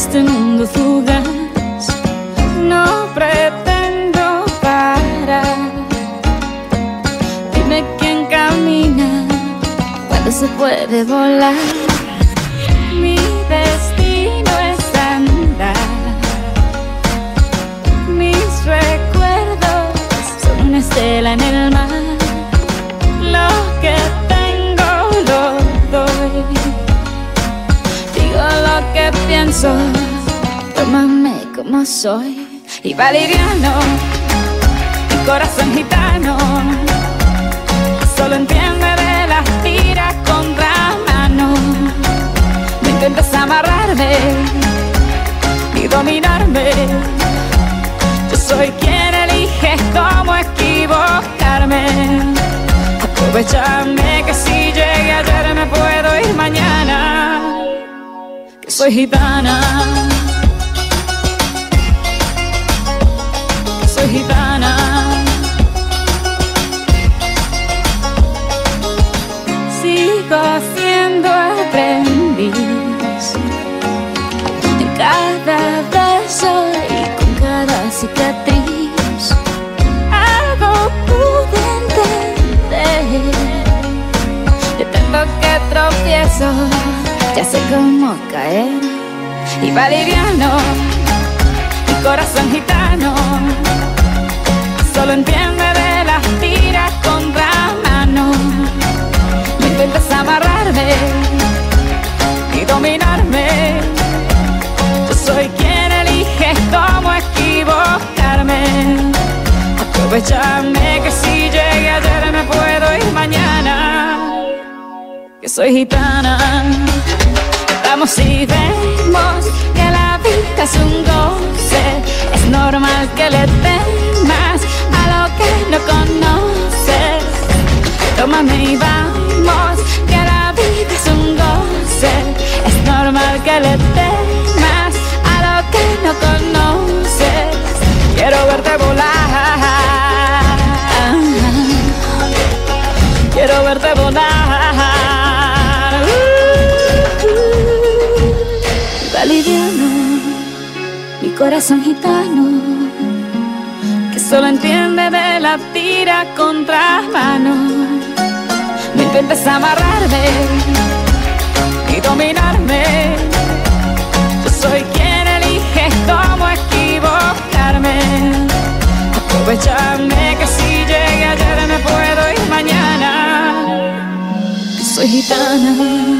este mundo fugaz. No pretendo parar. Dime quién camina cuando se puede volar. Mi destino es andar. Mis recuerdos son una estela en el mar. Tómame como soy. Y valeriano, mi corazón gitano, solo entiende de las tiras contra mano. No intentes amarrarme ni dominarme. Yo soy quien elige cómo equivocarme. Aprovechame que si llegué ayer me puedo ir mañana. Que soy gitana. Cicatriz. Algo pude entender. De tanto que tropiezo, ya sé cómo caer. Y valeriano, mi corazón gitano, solo entiende de las tiras contra mano. No intentes amarrarme y dominarme. Yo soy Aprovechame que si llegué ayer me puedo ir mañana. Que soy gitana. Vamos y vemos que la vida es un goce. Es normal que le temas a lo que no conoces. Tómame y vamos, que la vida es un goce. Es normal que le temas a lo que no conoces. Quiero verte volar. Verte mi corazón gitano que solo entiende de la tira contra mano. No intentes amarrarme y dominarme. Yo soy quien elige cómo equivocarme. Aprovechame ayer me